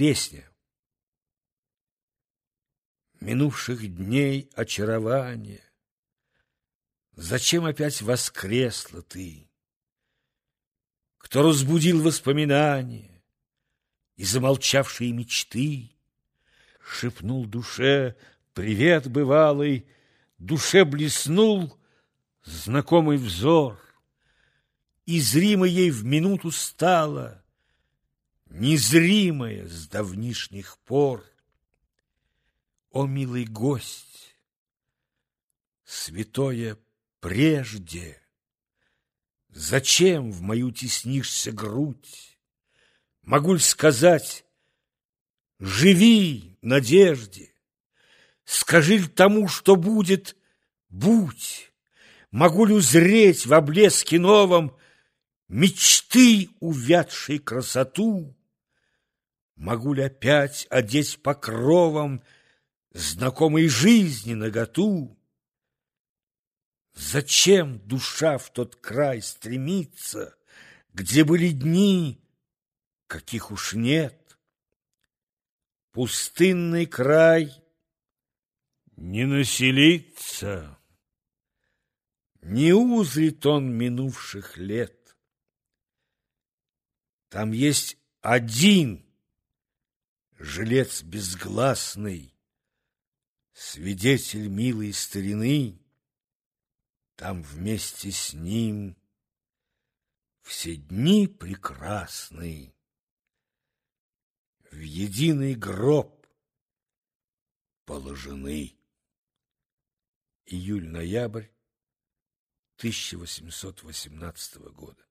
Песня. Минувших дней очарование, Зачем опять воскресла ты? Кто разбудил воспоминания И замолчавшие мечты? Шепнул душе привет бывалый, Душе блеснул знакомый взор, И зримо ей в минуту стало Незримое с давнишних пор. О, милый гость, святое прежде, Зачем в мою теснишься грудь? Могу ли сказать, живи надежде, Скажи ли тому, что будет, будь, Могу ли узреть в облеске новом Мечты, увядшей красоту? Могу ли опять одеть покровом Знакомой жизни наготу? Зачем душа в тот край стремится, Где были дни, каких уж нет? Пустынный край не населится, Не узрит он минувших лет. Там есть один жилец безгласный, Свидетель милой старины, Там вместе с ним все дни прекрасны. В единый гроб положены. Июль-ноябрь 1818 года.